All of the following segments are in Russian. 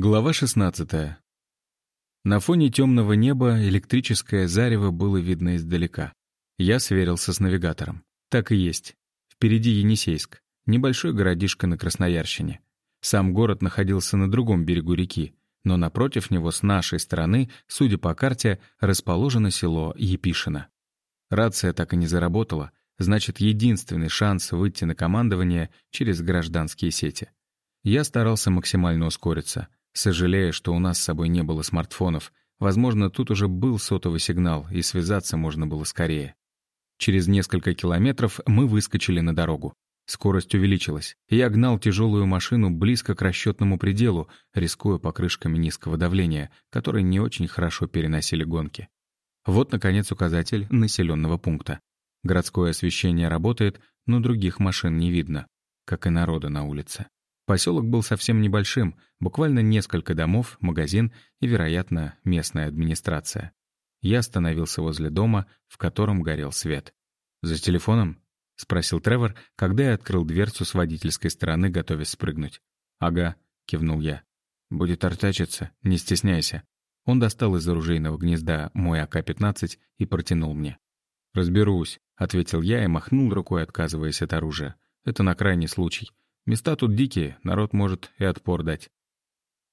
Глава 16. На фоне темного неба электрическое зарево было видно издалека. Я сверился с навигатором. Так и есть. Впереди Енисейск, небольшой городишко на Красноярщине. Сам город находился на другом берегу реки, но напротив него с нашей стороны, судя по карте, расположено село Епишино. Рация так и не заработала, значит, единственный шанс выйти на командование через гражданские сети. Я старался максимально ускориться — Сожалея, что у нас с собой не было смартфонов, возможно, тут уже был сотовый сигнал, и связаться можно было скорее. Через несколько километров мы выскочили на дорогу. Скорость увеличилась. Я гнал тяжелую машину близко к расчетному пределу, рискуя покрышками низкого давления, которые не очень хорошо переносили гонки. Вот, наконец, указатель населенного пункта. Городское освещение работает, но других машин не видно, как и народа на улице. Поселок был совсем небольшим, буквально несколько домов, магазин и, вероятно, местная администрация. Я остановился возле дома, в котором горел свет. «За телефоном?» — спросил Тревор, когда я открыл дверцу с водительской стороны, готовясь спрыгнуть. «Ага», — кивнул я. «Будет артачиться, не стесняйся». Он достал из оружейного гнезда мой АК-15 и протянул мне. «Разберусь», — ответил я и махнул рукой, отказываясь от оружия. «Это на крайний случай. Места тут дикие, народ может и отпор дать.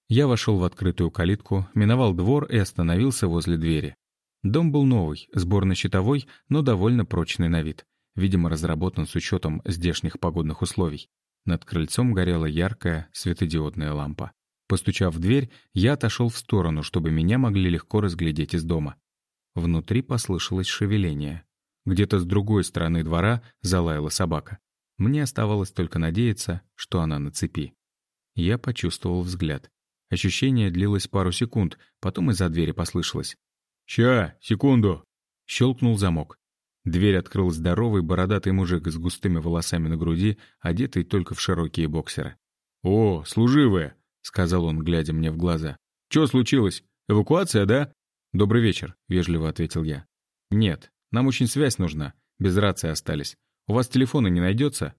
Я вошел в открытую калитку, миновал двор и остановился возле двери. Дом был новый, сборно-щитовой, но довольно прочный на вид. Видимо, разработан с учетом здешних погодных условий. Над крыльцом горела яркая светодиодная лампа. Постучав в дверь, я отошел в сторону, чтобы меня могли легко разглядеть из дома. Внутри послышалось шевеление. Где-то с другой стороны двора залаяла собака. Мне оставалось только надеяться, что она на цепи. Я почувствовал взгляд. Ощущение длилось пару секунд, потом из-за двери послышалось. «Ща, секунду!» Щелкнул замок. Дверь открыл здоровый бородатый мужик с густыми волосами на груди, одетый только в широкие боксеры. «О, служивые!» — сказал он, глядя мне в глаза. «Чё случилось? Эвакуация, да?» «Добрый вечер», — вежливо ответил я. «Нет, нам очень связь нужна. Без рации остались. У вас телефона не найдется?»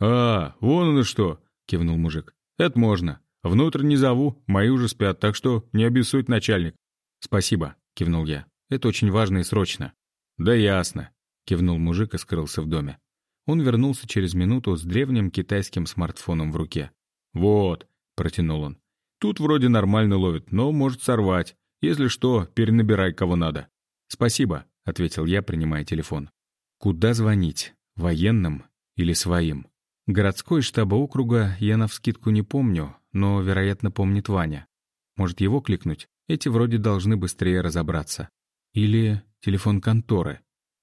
«А, вон оно что!» — кивнул мужик. «Это можно. Внутрь не зову, мои уже спят, так что не обессудь, начальник». «Спасибо», — кивнул я. «Это очень важно и срочно». «Да ясно», — кивнул мужик и скрылся в доме. Он вернулся через минуту с древним китайским смартфоном в руке. «Вот», — протянул он. «Тут вроде нормально ловит, но может сорвать. Если что, перенабирай кого надо». «Спасибо», — ответил я, принимая телефон. «Куда звонить?» Военным или своим? Городской штаба округа я навскидку не помню, но, вероятно, помнит Ваня. Может, его кликнуть? Эти вроде должны быстрее разобраться. Или телефон конторы.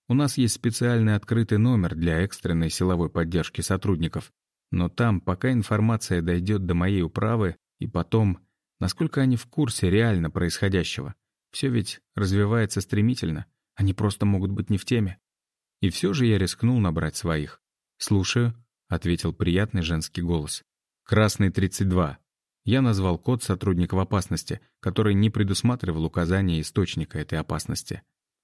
У нас есть специальный открытый номер для экстренной силовой поддержки сотрудников. Но там, пока информация дойдет до моей управы, и потом, насколько они в курсе реально происходящего. Все ведь развивается стремительно. Они просто могут быть не в теме. И все же я рискнул набрать своих. «Слушаю», — ответил приятный женский голос. «Красный 32». Я назвал код сотрудника в опасности, который не предусматривал указания источника этой опасности.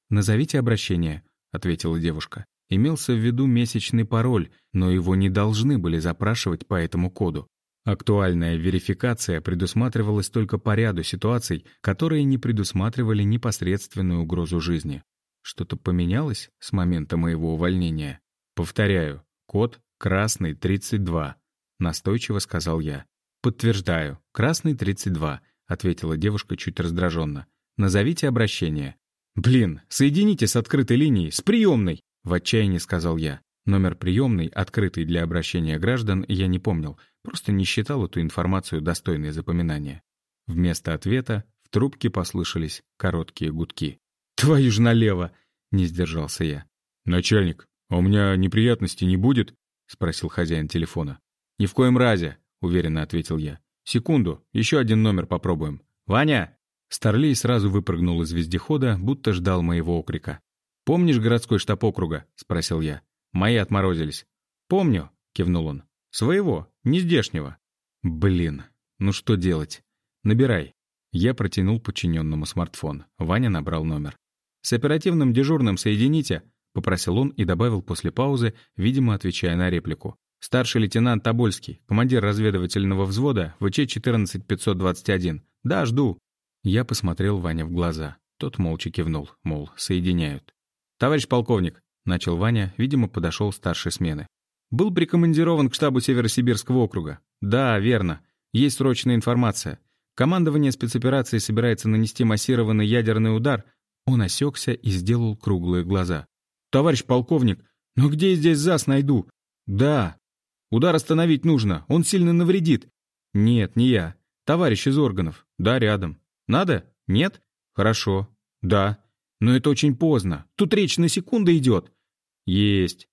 «Назовите обращение», — ответила девушка. Имелся в виду месячный пароль, но его не должны были запрашивать по этому коду. Актуальная верификация предусматривалась только по ряду ситуаций, которые не предусматривали непосредственную угрозу жизни. Что-то поменялось с момента моего увольнения? Повторяю, код «Красный 32», — настойчиво сказал я. «Подтверждаю, красный 32», — ответила девушка чуть раздраженно. «Назовите обращение». «Блин, соедините с открытой линией, с приемной!» — в отчаянии сказал я. Номер приемной, открытый для обращения граждан, я не помнил, просто не считал эту информацию достойной запоминания. Вместо ответа в трубке послышались короткие гудки. «Твою ж налево!» — не сдержался я. «Начальник, а у меня неприятностей не будет?» — спросил хозяин телефона. «Ни в коем разе», — уверенно ответил я. «Секунду, еще один номер попробуем. Ваня!» Старлей сразу выпрыгнул из вездехода, будто ждал моего окрика. «Помнишь городской штаб округа?» — спросил я. «Мои отморозились». «Помню», — кивнул он. «Своего, не здешнего». «Блин, ну что делать?» «Набирай». Я протянул подчиненному смартфон. Ваня набрал номер. «С оперативным дежурным соедините», — попросил он и добавил после паузы, видимо, отвечая на реплику. Старший лейтенант Тобольский, командир разведывательного взвода ВЧ-14521. Да, жду». Я посмотрел Ваня в глаза. Тот молча кивнул, мол, соединяют. «Товарищ полковник», — начал Ваня, видимо, подошел старшей смены. «Был прикомандирован к штабу Северосибирского округа. Да, верно. Есть срочная информация. Командование спецоперации собирается нанести массированный ядерный удар». Он осекся и сделал круглые глаза. «Товарищ полковник, но где я здесь ЗАС найду?» «Да, Удар остановить нужно, он сильно навредит. Нет, не я. Товарищ из органов. Да, рядом. Надо? Нет? Хорошо. Да. Но это очень поздно. Тут речь на секунду идет. Есть.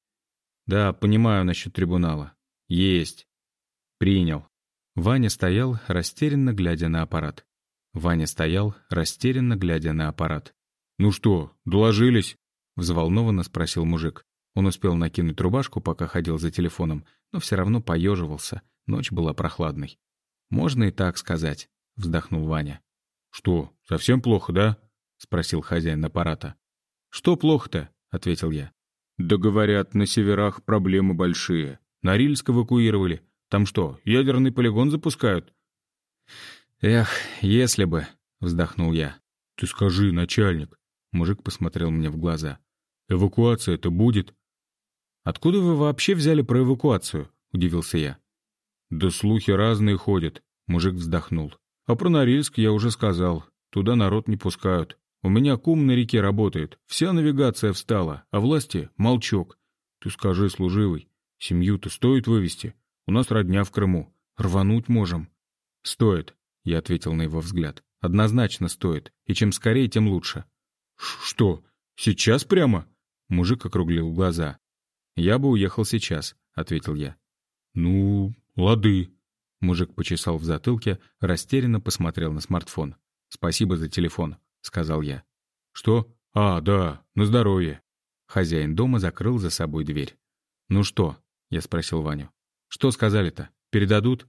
Да, понимаю насчет трибунала. Есть. Принял. Ваня стоял, растерянно глядя на аппарат. Ваня стоял, растерянно глядя на аппарат. «Ну что, доложились?» — взволнованно спросил мужик. Он успел накинуть рубашку, пока ходил за телефоном, но все равно поеживался. Ночь была прохладной. «Можно и так сказать», — вздохнул Ваня. «Что, совсем плохо, да?» — спросил хозяин аппарата. «Что плохо-то?» — ответил я. «Да говорят, на северах проблемы большие. Норильск эвакуировали. Там что, ядерный полигон запускают?» «Эх, если бы», — вздохнул я. «Ты скажи, начальник». Мужик посмотрел мне в глаза. «Эвакуация-то будет?» «Откуда вы вообще взяли про эвакуацию?» — удивился я. «Да слухи разные ходят», — мужик вздохнул. «А про Норильск я уже сказал. Туда народ не пускают. У меня кум на реке работает. Вся навигация встала, а власти — молчок. Ты скажи, служивый, семью-то стоит вывести? У нас родня в Крыму. Рвануть можем». «Стоит», — я ответил на его взгляд. «Однозначно стоит. И чем скорее, тем лучше». «Что, сейчас прямо?» Мужик округлил глаза. «Я бы уехал сейчас», — ответил я. «Ну, лады». Мужик почесал в затылке, растерянно посмотрел на смартфон. «Спасибо за телефон», — сказал я. «Что? А, да, на здоровье». Хозяин дома закрыл за собой дверь. «Ну что?» — я спросил Ваню. «Что сказали-то? Передадут?»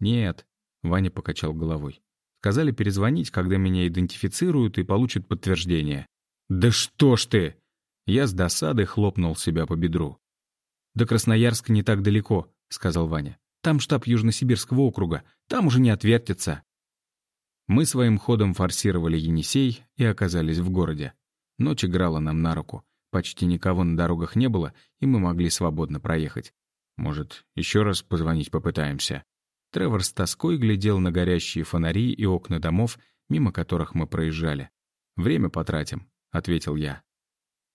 «Нет», — Ваня покачал головой. «Сказали перезвонить, когда меня идентифицируют и получат подтверждение». «Да что ж ты!» Я с досадой хлопнул себя по бедру. «До Красноярска не так далеко», — сказал Ваня. «Там штаб Южносибирского округа. Там уже не отвертится». Мы своим ходом форсировали Енисей и оказались в городе. Ночь играла нам на руку. Почти никого на дорогах не было, и мы могли свободно проехать. Может, еще раз позвонить попытаемся? Тревор с тоской глядел на горящие фонари и окна домов, мимо которых мы проезжали. «Время потратим», — ответил я.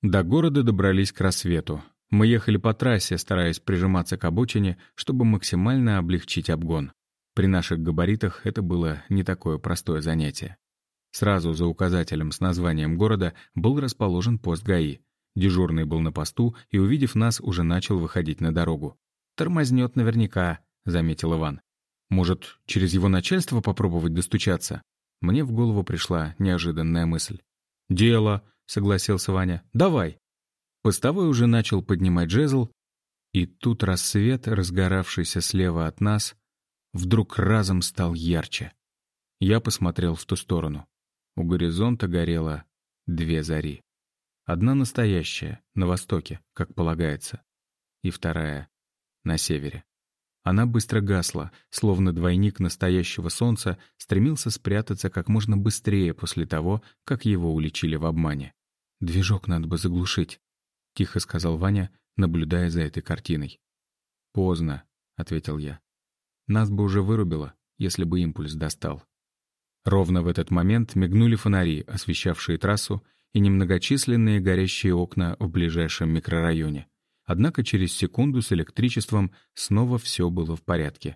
До города добрались к рассвету. Мы ехали по трассе, стараясь прижиматься к обочине, чтобы максимально облегчить обгон. При наших габаритах это было не такое простое занятие. Сразу за указателем с названием города был расположен пост ГАИ. Дежурный был на посту и, увидев нас, уже начал выходить на дорогу. «Тормознет наверняка», — заметил Иван. «Может, через его начальство попробовать достучаться?» Мне в голову пришла неожиданная мысль. «Дело», — согласился Ваня. «Давай». Постовой уже начал поднимать жезл, и тут рассвет, разгоравшийся слева от нас, вдруг разом стал ярче. Я посмотрел в ту сторону. У горизонта горело две зари. Одна настоящая, на востоке, как полагается, и вторая — на севере. Она быстро гасла, словно двойник настоящего солнца стремился спрятаться как можно быстрее после того, как его уличили в обмане. «Движок надо бы заглушить», — тихо сказал Ваня, наблюдая за этой картиной. «Поздно», — ответил я. «Нас бы уже вырубило, если бы импульс достал». Ровно в этот момент мигнули фонари, освещавшие трассу, и немногочисленные горящие окна в ближайшем микрорайоне. Однако через секунду с электричеством снова все было в порядке.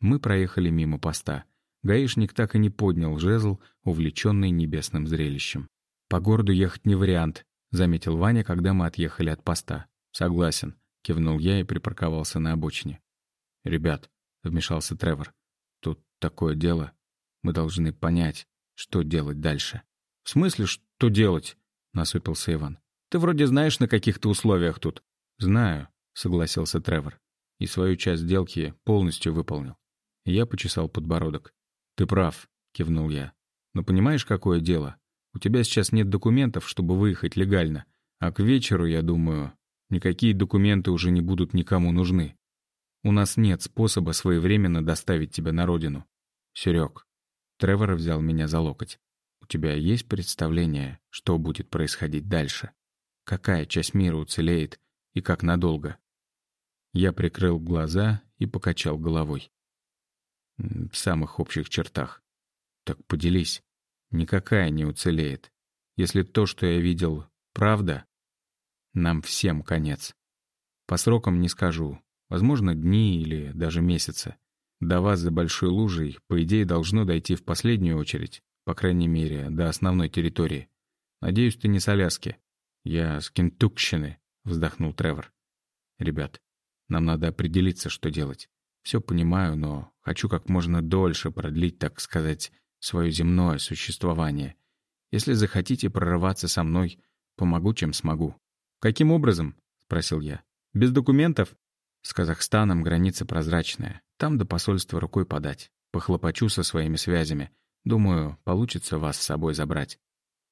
Мы проехали мимо поста. Гаишник так и не поднял жезл, увлеченный небесным зрелищем. «По городу ехать не вариант», — заметил Ваня, когда мы отъехали от поста. «Согласен», — кивнул я и припарковался на обочине. «Ребят», — вмешался Тревор, — «тут такое дело. Мы должны понять, что делать дальше». «В смысле, что делать?» — насупился Иван. «Ты вроде знаешь, на каких-то условиях тут». «Знаю», — согласился Тревор. «И свою часть сделки полностью выполнил». Я почесал подбородок. «Ты прав», — кивнул я. «Но понимаешь, какое дело? У тебя сейчас нет документов, чтобы выехать легально. А к вечеру, я думаю, никакие документы уже не будут никому нужны. У нас нет способа своевременно доставить тебя на родину. Серег, Тревор взял меня за локоть. У тебя есть представление, что будет происходить дальше? Какая часть мира уцелеет и как надолго? Я прикрыл глаза и покачал головой. В самых общих чертах. Так поделись. Никакая не уцелеет. Если то, что я видел, правда, нам всем конец. По срокам не скажу. Возможно, дни или даже месяцы. До вас за большой лужей, по идее, должно дойти в последнюю очередь. По крайней мере, до основной территории. Надеюсь, ты не с Аляски. Я с Кентукщины, вздохнул Тревор. Ребят, нам надо определиться, что делать. Все понимаю, но хочу как можно дольше продлить, так сказать, свое земное существование. Если захотите прорываться со мной, помогу, чем смогу. «Каким образом?» — спросил я. «Без документов?» «С Казахстаном граница прозрачная. Там до посольства рукой подать. Похлопочу со своими связями. Думаю, получится вас с собой забрать».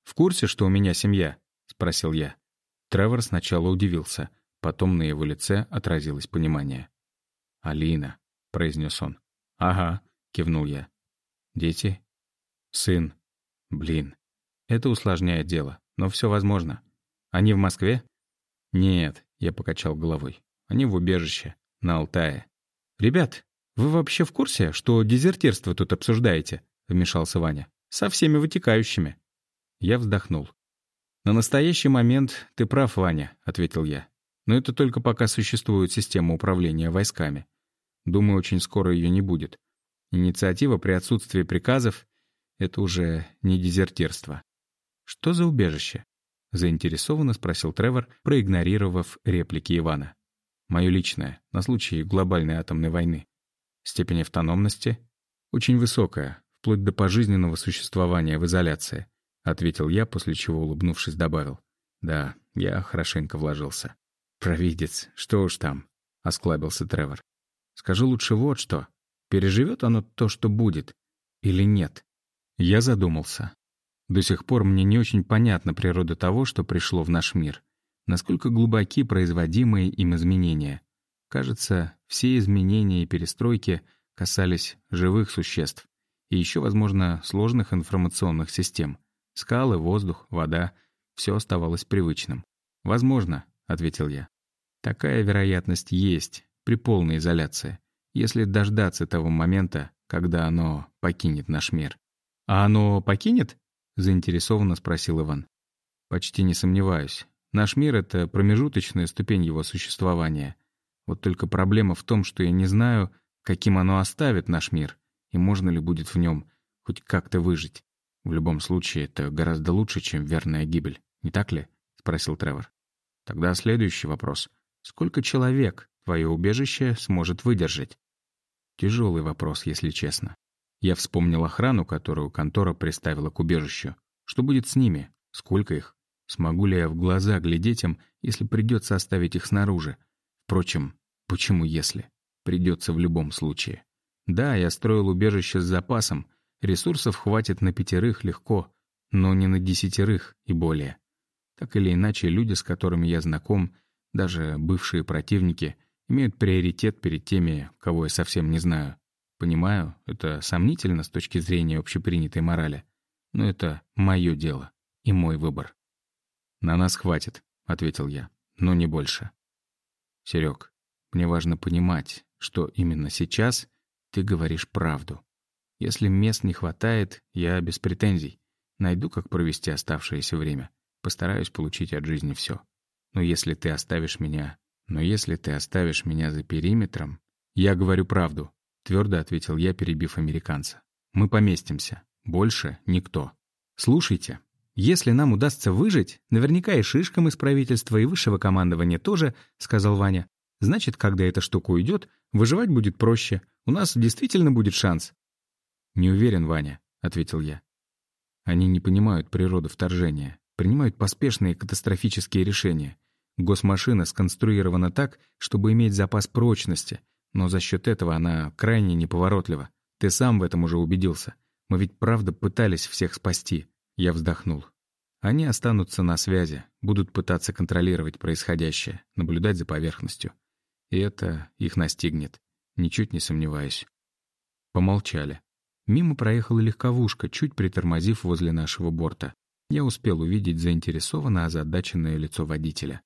«В курсе, что у меня семья?» — спросил я. Тревор сначала удивился, потом на его лице отразилось понимание. «Алина», — произнес он. «Ага», — кивнул я. «Дети?» «Сын. Блин. Это усложняет дело, но все возможно. Они в Москве?» «Нет», — я покачал головой. «Они в убежище, на Алтае». «Ребят, вы вообще в курсе, что дезертирство тут обсуждаете?» — вмешался Ваня. «Со всеми вытекающими». Я вздохнул. «На настоящий момент ты прав, Ваня», — ответил я. «Но это только пока существует система управления войсками. Думаю, очень скоро ее не будет. Инициатива при отсутствии приказов — это уже не дезертирство». «Что за убежище?» — заинтересованно спросил Тревор, проигнорировав реплики Ивана. «Мое личное, на случай глобальной атомной войны. Степень автономности очень высокая, вплоть до пожизненного существования в изоляции», — ответил я, после чего, улыбнувшись, добавил. «Да, я хорошенько вложился». «Провидец, что уж там», — осклабился Тревор. «Скажу лучше вот что. Переживет оно то, что будет, или нет?» Я задумался. До сих пор мне не очень понятна природа того, что пришло в наш мир. Насколько глубоки производимые им изменения. Кажется, все изменения и перестройки касались живых существ. И еще, возможно, сложных информационных систем. Скалы, воздух, вода — все оставалось привычным. «Возможно», — ответил я. «Такая вероятность есть при полной изоляции, если дождаться того момента, когда оно покинет наш мир». «А оно покинет?» заинтересованно спросил Иван. Почти не сомневаюсь. Наш мир — это промежуточная ступень его существования. Вот только проблема в том, что я не знаю, каким оно оставит наш мир, и можно ли будет в нем хоть как-то выжить. В любом случае, это гораздо лучше, чем верная гибель, не так ли? — спросил Тревор. Тогда следующий вопрос. Сколько человек твое убежище сможет выдержать? Тяжелый вопрос, если честно. Я вспомнил охрану, которую контора приставила к убежищу. Что будет с ними? Сколько их? Смогу ли я в глаза глядеть им, если придется оставить их снаружи? Впрочем, почему если? Придется в любом случае. Да, я строил убежище с запасом. Ресурсов хватит на пятерых легко, но не на десятерых и более. Так или иначе, люди, с которыми я знаком, даже бывшие противники, имеют приоритет перед теми, кого я совсем не знаю. Понимаю, это сомнительно с точки зрения общепринятой морали, но это мое дело и мой выбор. «На нас хватит», — ответил я, — «но не больше». «Серег, мне важно понимать, что именно сейчас ты говоришь правду. Если мест не хватает, я без претензий. Найду, как провести оставшееся время. Постараюсь получить от жизни все. Но если ты оставишь меня... Но если ты оставишь меня за периметром... Я говорю правду, твердо ответил я, перебив американца. «Мы поместимся. Больше никто. Слушайте, если нам удастся выжить, наверняка и шишкам из правительства, и высшего командования тоже, — сказал Ваня. Значит, когда эта штука уйдет, выживать будет проще. У нас действительно будет шанс. «Не уверен, Ваня», — ответил я. Они не понимают природы вторжения, принимают поспешные катастрофические решения. Госмашина сконструирована так, чтобы иметь запас прочности, но за счет этого она крайне неповоротлива. Ты сам в этом уже убедился. Мы ведь правда пытались всех спасти. Я вздохнул. Они останутся на связи, будут пытаться контролировать происходящее, наблюдать за поверхностью. И это их настигнет. Ничуть не сомневаюсь. Помолчали. Мимо проехала легковушка, чуть притормозив возле нашего борта. Я успел увидеть заинтересованно озадаченное лицо водителя.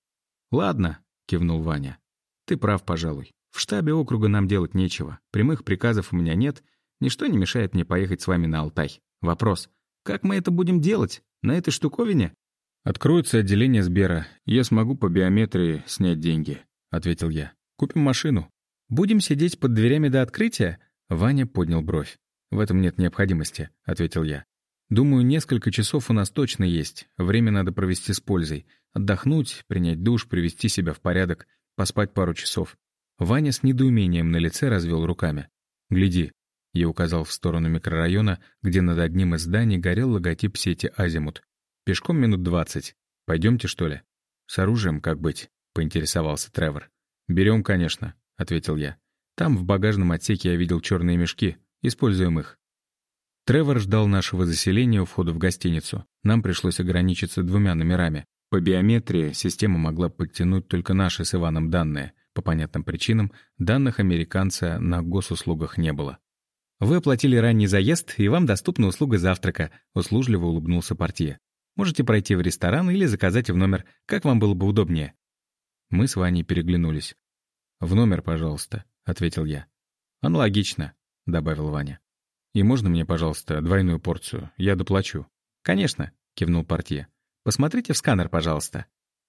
«Ладно», — кивнул Ваня. «Ты прав, пожалуй. В штабе округа нам делать нечего. Прямых приказов у меня нет. Ничто не мешает мне поехать с вами на Алтай. Вопрос. Как мы это будем делать? На этой штуковине?» «Откроется отделение Сбера. Я смогу по биометрии снять деньги», — ответил я. «Купим машину». «Будем сидеть под дверями до открытия?» Ваня поднял бровь. «В этом нет необходимости», — ответил я. «Думаю, несколько часов у нас точно есть. Время надо провести с пользой. Отдохнуть, принять душ, привести себя в порядок, поспать пару часов». Ваня с недоумением на лице развел руками. «Гляди». Я указал в сторону микрорайона, где над одним из зданий горел логотип сети «Азимут». Пешком минут двадцать. Пойдемте, что ли? С оружием как быть? Поинтересовался Тревор. Берем, конечно, ответил я. Там в багажном отсеке я видел черные мешки. Используем их. Тревор ждал нашего заселения у входа в гостиницу. Нам пришлось ограничиться двумя номерами. По биометрии система могла подтянуть только наши с Иваном данные. По понятным причинам, данных американца на госуслугах не было. «Вы оплатили ранний заезд, и вам доступна услуга завтрака», — услужливо улыбнулся портье. Можете пройти в ресторан или заказать в номер, как вам было бы удобнее». Мы с Ваней переглянулись. «В номер, пожалуйста», — ответил я. «Аналогично», — добавил Ваня. «И можно мне, пожалуйста, двойную порцию? Я доплачу». «Конечно», — кивнул портье. «Посмотрите в сканер, пожалуйста».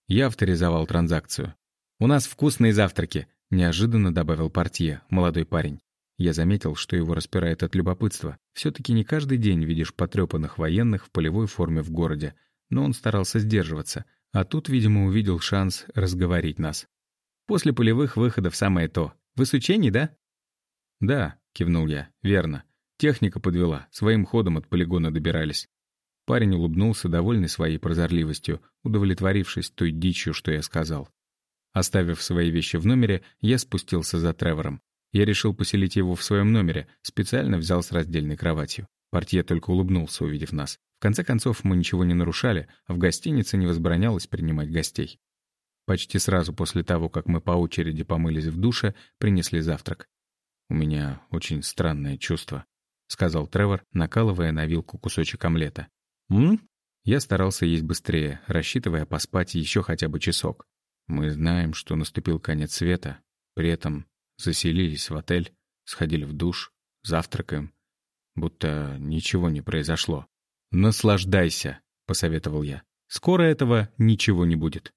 Я авторизовал транзакцию. «У нас вкусные завтраки», — неожиданно добавил портье, молодой парень. Я заметил, что его распирает от любопытства. все таки не каждый день видишь потрепанных военных в полевой форме в городе, но он старался сдерживаться, а тут, видимо, увидел шанс разговорить нас. «После полевых выходов самое то. Вы с учений, да?» «Да», — кивнул я, — «верно. Техника подвела, своим ходом от полигона добирались». Парень улыбнулся, довольный своей прозорливостью, удовлетворившись той дичью, что я сказал. Оставив свои вещи в номере, я спустился за Тревором. Я решил поселить его в своем номере, специально взял с раздельной кроватью. Портье только улыбнулся, увидев нас. В конце концов, мы ничего не нарушали, а в гостинице не возбранялось принимать гостей. Почти сразу после того, как мы по очереди помылись в душе, принесли завтрак. «У меня очень странное чувство», — сказал Тревор, накалывая на вилку кусочек омлета. «М?», Я старался есть быстрее, рассчитывая поспать еще хотя бы часок. Мы знаем, что наступил конец света. При этом Заселились в отель, сходили в душ, завтракаем. Будто ничего не произошло. «Наслаждайся», — посоветовал я. «Скоро этого ничего не будет».